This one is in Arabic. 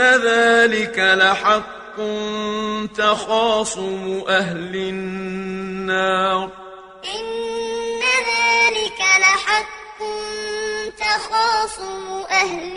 إن ذلك لحق تخاصم أهل النار إن ذلك لحق تخاصم أهل